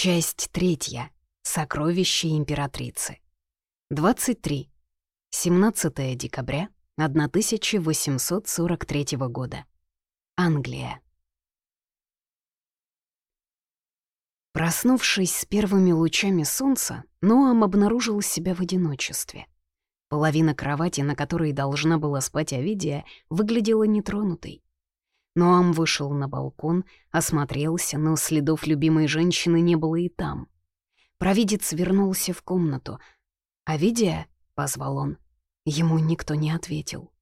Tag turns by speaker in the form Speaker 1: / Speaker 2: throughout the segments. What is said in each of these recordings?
Speaker 1: Часть третья. Сокровища императрицы. 23. 17 декабря 1843 года. Англия. Проснувшись с первыми лучами солнца, Ноам обнаружил себя в одиночестве. Половина кровати, на которой должна была спать Овидия, выглядела нетронутой. Ноам вышел на балкон, осмотрелся, но следов любимой женщины не было и там. Провидец вернулся в комнату. «Овидия?» — позвал он. Ему никто не ответил.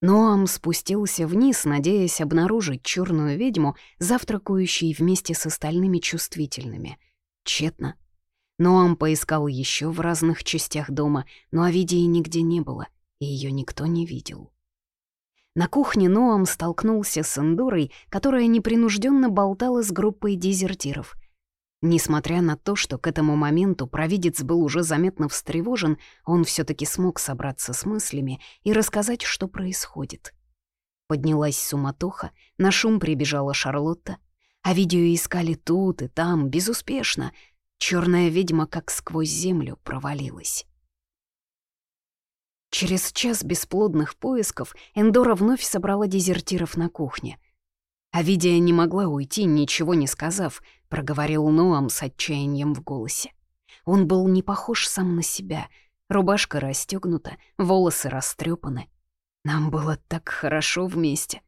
Speaker 1: Ноам спустился вниз, надеясь обнаружить черную ведьму, завтракающей вместе с остальными чувствительными. Тщетно. Ноам поискал еще в разных частях дома, но Овидии нигде не было, и ее никто не видел. На кухне Ноам столкнулся с Эндорой, которая непринужденно болтала с группой дезертиров. Несмотря на то, что к этому моменту провидец был уже заметно встревожен, он все таки смог собраться с мыслями и рассказать, что происходит. Поднялась суматоха, на шум прибежала Шарлотта. А видео искали тут и там, безуспешно. Черная ведьма как сквозь землю провалилась. Через час бесплодных поисков Эндора вновь собрала дезертиров на кухне — Авидия не могла уйти, ничего не сказав, проговорил Ноам с отчаянием в голосе. Он был не похож сам на себя. Рубашка расстегнута, волосы растрепаны. Нам было так хорошо вместе.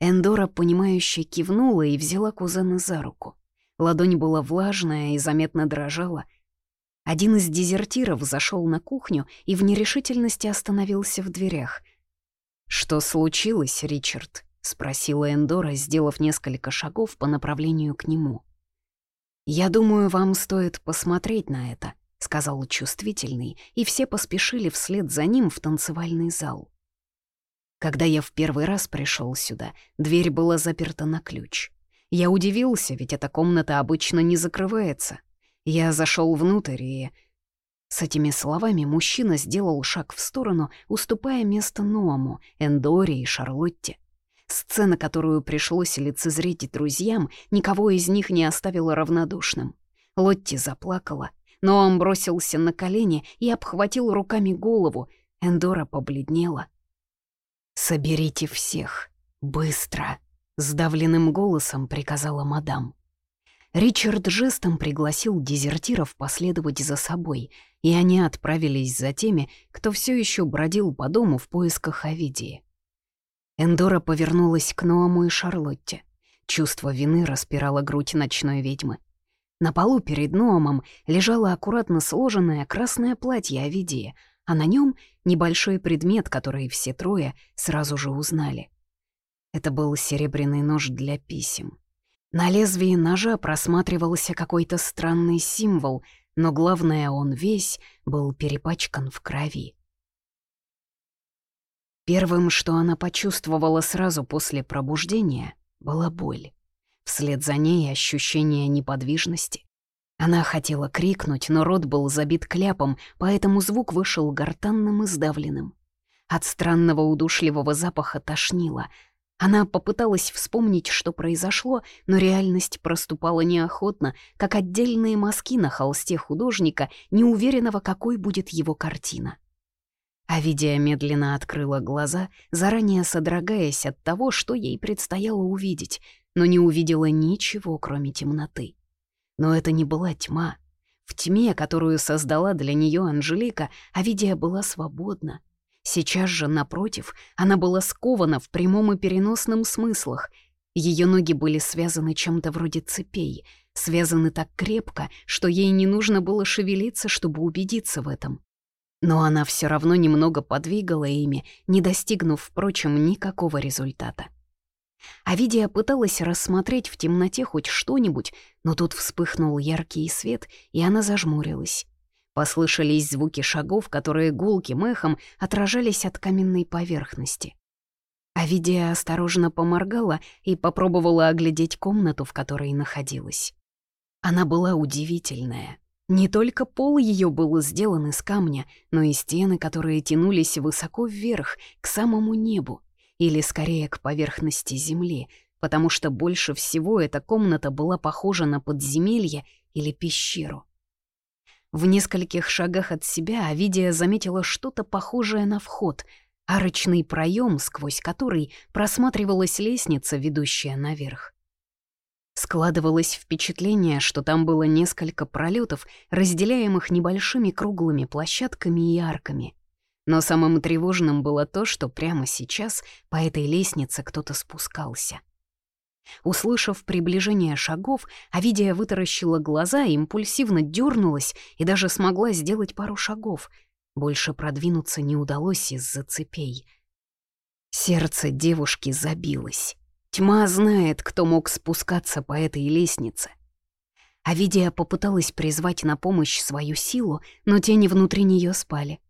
Speaker 1: Эндора, понимающе кивнула и взяла кузена за руку. Ладонь была влажная и заметно дрожала. Один из дезертиров зашел на кухню и в нерешительности остановился в дверях. «Что случилось, Ричард?» — спросила Эндора, сделав несколько шагов по направлению к нему. «Я думаю, вам стоит посмотреть на это», — сказал чувствительный, и все поспешили вслед за ним в танцевальный зал. Когда я в первый раз пришел сюда, дверь была заперта на ключ. Я удивился, ведь эта комната обычно не закрывается. Я зашел внутрь и... С этими словами мужчина сделал шаг в сторону, уступая место Ному, Эндоре и Шарлотте. Сцена, которую пришлось лицезреть друзьям, никого из них не оставила равнодушным. Лотти заплакала, но он бросился на колени и обхватил руками голову. Эндора побледнела. «Соберите всех. Быстро!» — сдавленным голосом приказала мадам. Ричард жестом пригласил дезертиров последовать за собой, и они отправились за теми, кто все еще бродил по дому в поисках Овидии. Эндора повернулась к Ноаму и Шарлотте. Чувство вины распирало грудь ночной ведьмы. На полу перед Ноамом лежало аккуратно сложенное красное платье Овидии, а на нем небольшой предмет, который все трое сразу же узнали. Это был серебряный нож для писем. На лезвии ножа просматривался какой-то странный символ, но главное, он весь был перепачкан в крови. Первым, что она почувствовала сразу после пробуждения, была боль. Вслед за ней ощущение неподвижности. Она хотела крикнуть, но рот был забит кляпом, поэтому звук вышел гортанным и сдавленным. От странного удушливого запаха тошнило. Она попыталась вспомнить, что произошло, но реальность проступала неохотно, как отдельные мазки на холсте художника, неуверенного, какой будет его картина. Авидия медленно открыла глаза, заранее содрогаясь от того, что ей предстояло увидеть, но не увидела ничего, кроме темноты. Но это не была тьма. В тьме, которую создала для нее Анжелика, Авидия была свободна. Сейчас же, напротив, она была скована в прямом и переносном смыслах. Ее ноги были связаны чем-то вроде цепей, связаны так крепко, что ей не нужно было шевелиться, чтобы убедиться в этом. Но она все равно немного подвигала ими, не достигнув, впрочем, никакого результата. Авидия пыталась рассмотреть в темноте хоть что-нибудь, но тут вспыхнул яркий свет, и она зажмурилась. Послышались звуки шагов, которые гулким эхом отражались от каменной поверхности. Авидия осторожно поморгала и попробовала оглядеть комнату, в которой находилась. Она была удивительная. Не только пол ее был сделан из камня, но и стены, которые тянулись высоко вверх, к самому небу, или скорее к поверхности земли, потому что больше всего эта комната была похожа на подземелье или пещеру. В нескольких шагах от себя Авидия заметила что-то похожее на вход, арочный проем, сквозь который просматривалась лестница, ведущая наверх. Складывалось впечатление, что там было несколько пролетов, разделяемых небольшими круглыми площадками и арками. Но самым тревожным было то, что прямо сейчас по этой лестнице кто-то спускался. Услышав приближение шагов, Авидия вытаращила глаза, импульсивно дернулась и даже смогла сделать пару шагов. Больше продвинуться не удалось из-за цепей. Сердце девушки забилось. Тьма знает, кто мог спускаться по этой лестнице. Авидия попыталась призвать на помощь свою силу, но тени внутри нее спали.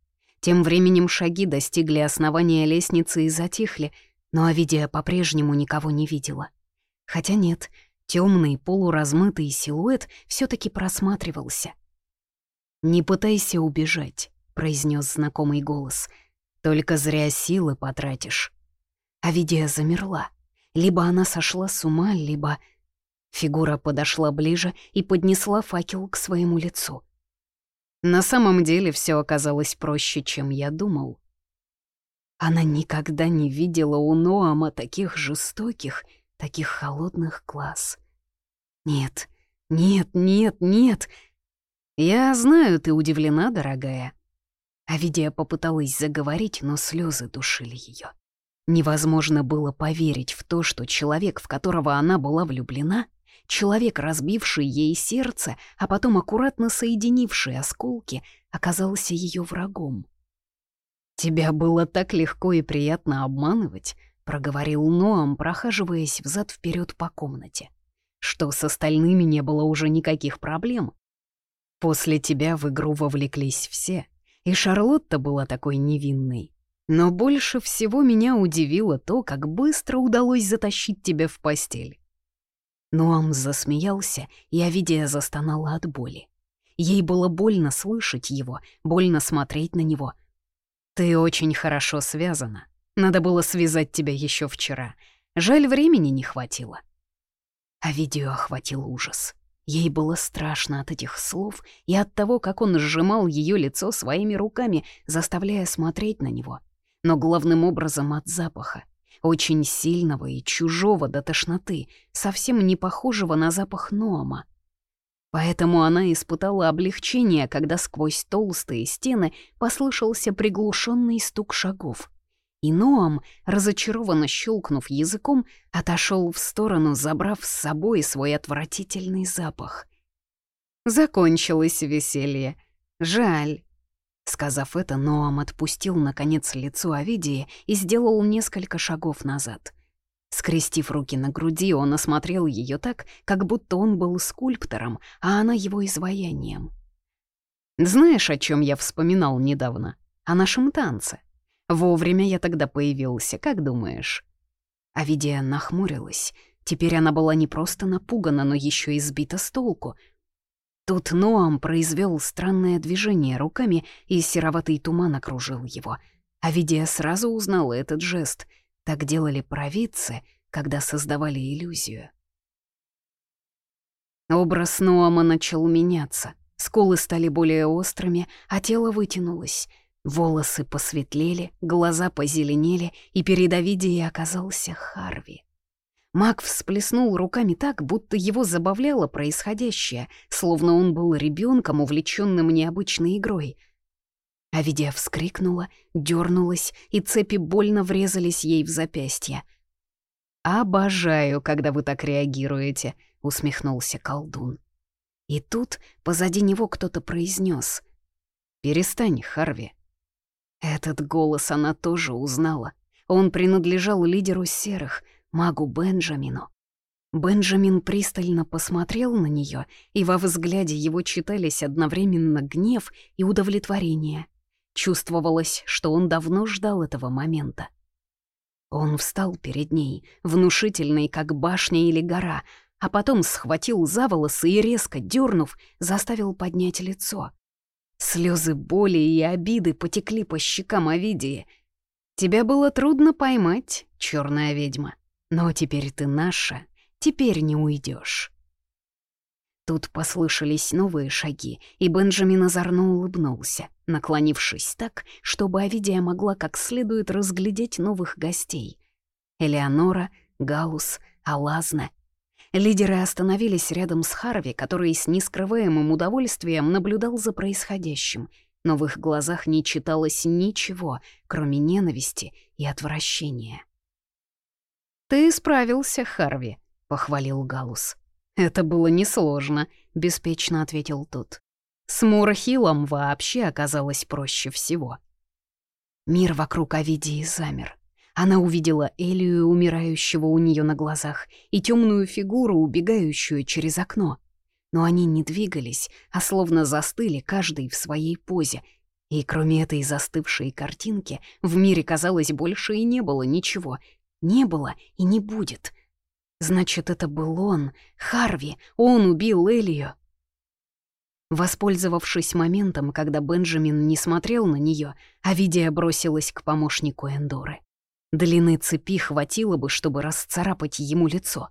Speaker 1: Тем временем шаги достигли основания лестницы и затихли, но Авидия по-прежнему никого не видела. Хотя нет, темный полуразмытый силуэт все таки просматривался. «Не пытайся убежать», — произнес знакомый голос. «Только зря силы потратишь». Авидия замерла. Либо она сошла с ума, либо... Фигура подошла ближе и поднесла факел к своему лицу. На самом деле все оказалось проще, чем я думал. Она никогда не видела у Ноама таких жестоких, таких холодных глаз. Нет, нет, нет, нет. Я знаю, ты удивлена, дорогая. Авидия попыталась заговорить, но слезы душили ее. Невозможно было поверить в то, что человек, в которого она была влюблена, человек, разбивший ей сердце, а потом аккуратно соединивший осколки, оказался ее врагом. «Тебя было так легко и приятно обманывать», — проговорил Ноам, прохаживаясь взад вперед по комнате, «что с остальными не было уже никаких проблем. После тебя в игру вовлеклись все, и Шарлотта была такой невинной, но больше всего меня удивило то, как быстро удалось затащить тебя в постель. Нуам засмеялся, и Авидия застонала от боли. Ей было больно слышать его, больно смотреть на него. «Ты очень хорошо связана. Надо было связать тебя еще вчера. Жаль, времени не хватило». Авидию охватил ужас. Ей было страшно от этих слов и от того, как он сжимал ее лицо своими руками, заставляя смотреть на него — но главным образом от запаха, очень сильного и чужого до тошноты, совсем не похожего на запах Ноама. Поэтому она испытала облегчение, когда сквозь толстые стены послышался приглушенный стук шагов. И Ноам, разочарованно щелкнув языком, отошел в сторону, забрав с собой свой отвратительный запах. Закончилось веселье. Жаль. Сказав это, Ноам отпустил, наконец, лицо Овидии и сделал несколько шагов назад. Скрестив руки на груди, он осмотрел ее так, как будто он был скульптором, а она его изваянием. «Знаешь, о чем я вспоминал недавно? О нашем танце. Вовремя я тогда появился, как думаешь?» Авидия нахмурилась. Теперь она была не просто напугана, но еще и сбита с толку — Тут Ноам произвел странное движение руками, и сероватый туман окружил его. А Видия сразу узнала этот жест. Так делали провидцы, когда создавали иллюзию. Образ Ноама начал меняться. Скулы стали более острыми, а тело вытянулось. Волосы посветлели, глаза позеленели, и перед Овидией оказался Харви. Маг всплеснул руками так, будто его забавляло происходящее, словно он был ребенком, увлеченным необычной игрой. Авидия вскрикнула, дернулась, и цепи больно врезались ей в запястье. «Обожаю, когда вы так реагируете», — усмехнулся колдун. И тут позади него кто-то произнес: «Перестань, Харви». Этот голос она тоже узнала. Он принадлежал лидеру серых — магу Бенджамину. Бенджамин пристально посмотрел на нее, и во взгляде его читались одновременно гнев и удовлетворение. Чувствовалось, что он давно ждал этого момента. Он встал перед ней, внушительный, как башня или гора, а потом схватил за волосы и, резко дернув, заставил поднять лицо. Слезы боли и обиды потекли по щекам Овидии. «Тебя было трудно поймать, черная ведьма. Но теперь ты наша, теперь не уйдешь. Тут послышались новые шаги, и Бенджамин озорно улыбнулся, наклонившись так, чтобы Авидия могла как следует разглядеть новых гостей. Элеонора, Галус, Алазна. Лидеры остановились рядом с Харви, который с нескрываемым удовольствием наблюдал за происходящим, но в их глазах не читалось ничего, кроме ненависти и отвращения. «Ты справился, Харви», — похвалил Галус. «Это было несложно», — беспечно ответил тот. «С Мурахилом вообще оказалось проще всего». Мир вокруг Авидии замер. Она увидела Элию, умирающего у нее на глазах, и темную фигуру, убегающую через окно. Но они не двигались, а словно застыли каждый в своей позе. И кроме этой застывшей картинки, в мире, казалось, больше и не было ничего. Не было и не будет — Значит, это был он, Харви, он убил Элию. Воспользовавшись моментом, когда Бенджамин не смотрел на нее, Авидия бросилась к помощнику Эндоры. Длины цепи хватило бы, чтобы расцарапать ему лицо.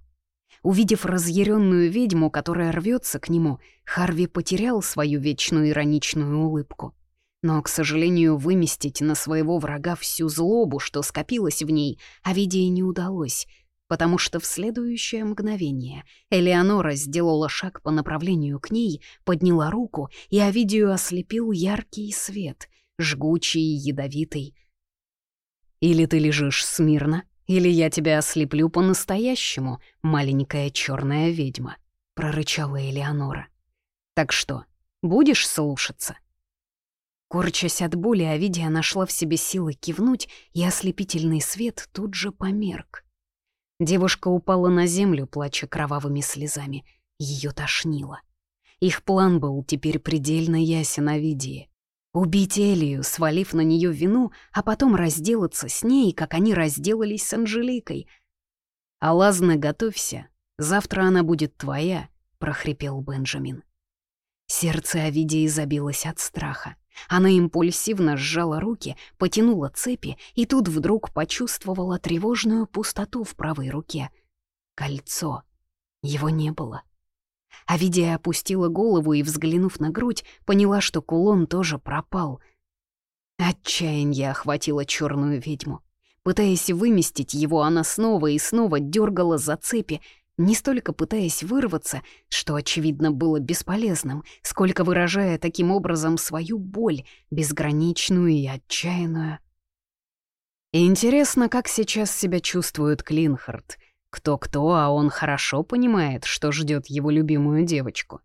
Speaker 1: Увидев разъяренную ведьму, которая рвется к нему, Харви потерял свою вечную ироничную улыбку. Но, к сожалению, выместить на своего врага всю злобу, что скопилось в ней, Авидии не удалось — потому что в следующее мгновение Элеонора сделала шаг по направлению к ней, подняла руку, и Овидию ослепил яркий свет, жгучий и ядовитый. «Или ты лежишь смирно, или я тебя ослеплю по-настоящему, маленькая черная ведьма», — прорычала Элеонора. «Так что, будешь слушаться?» Корчась от боли, Овидия нашла в себе силы кивнуть, и ослепительный свет тут же померк. Девушка упала на землю, плача кровавыми слезами. Ее тошнило. Их план был теперь предельно ясен о виде. Убить Элию, свалив на нее вину, а потом разделаться с ней, как они разделались с Анжеликой. «Алазна, готовься. Завтра она будет твоя», — прохрипел Бенджамин. Сердце Овидии забилось от страха. Она импульсивно сжала руки, потянула цепи и тут вдруг почувствовала тревожную пустоту в правой руке. Кольцо. Его не было. Авидия опустила голову и, взглянув на грудь, поняла, что кулон тоже пропал. Отчаяние охватило черную ведьму. Пытаясь выместить его, она снова и снова дергала за цепи, не столько пытаясь вырваться, что, очевидно, было бесполезным, сколько выражая таким образом свою боль, безграничную и отчаянную. Интересно, как сейчас себя чувствует Клинхард. Кто-кто, а он хорошо понимает, что ждет его любимую девочку.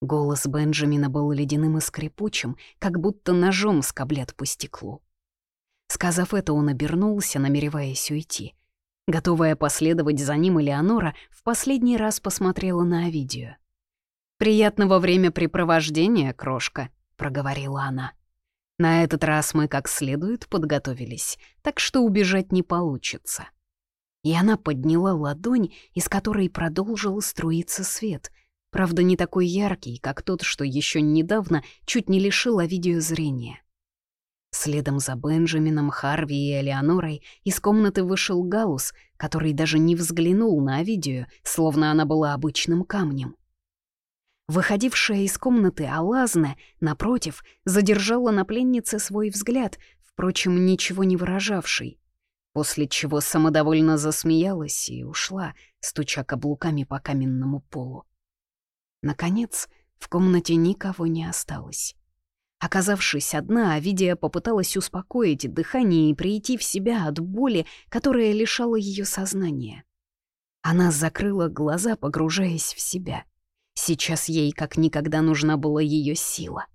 Speaker 1: Голос Бенджамина был ледяным и скрипучим, как будто ножом скоблят по стеклу. Сказав это, он обернулся, намереваясь уйти — Готовая последовать за ним, Элеонора в последний раз посмотрела на Овидию. «Приятного времяпрепровождения, крошка», — проговорила она. «На этот раз мы как следует подготовились, так что убежать не получится». И она подняла ладонь, из которой продолжил струиться свет, правда, не такой яркий, как тот, что еще недавно чуть не лишил Овидию зрения. Следом за Бенджамином, Харви и Элеонорой из комнаты вышел Галус, который даже не взглянул на Овидию, словно она была обычным камнем. Выходившая из комнаты Алазна, напротив, задержала на пленнице свой взгляд, впрочем, ничего не выражавший, после чего самодовольно засмеялась и ушла, стуча каблуками по каменному полу. Наконец, в комнате никого не осталось. Оказавшись одна, Авидия попыталась успокоить дыхание и прийти в себя от боли, которая лишала ее сознания. Она закрыла глаза, погружаясь в себя. Сейчас ей как никогда нужна была ее сила.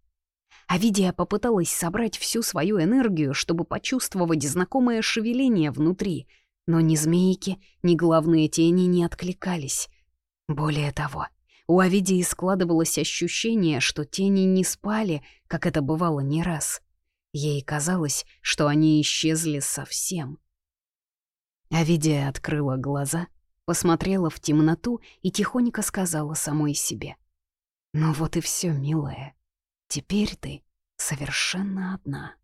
Speaker 1: Авидия попыталась собрать всю свою энергию, чтобы почувствовать знакомое шевеление внутри, но ни змейки, ни главные тени не откликались. Более того, у Авидии складывалось ощущение, что тени не спали, как это бывало не раз. Ей казалось, что они исчезли совсем. Авидия открыла глаза, посмотрела в темноту и тихонько сказала самой себе. «Ну вот и все, милая. Теперь ты совершенно одна».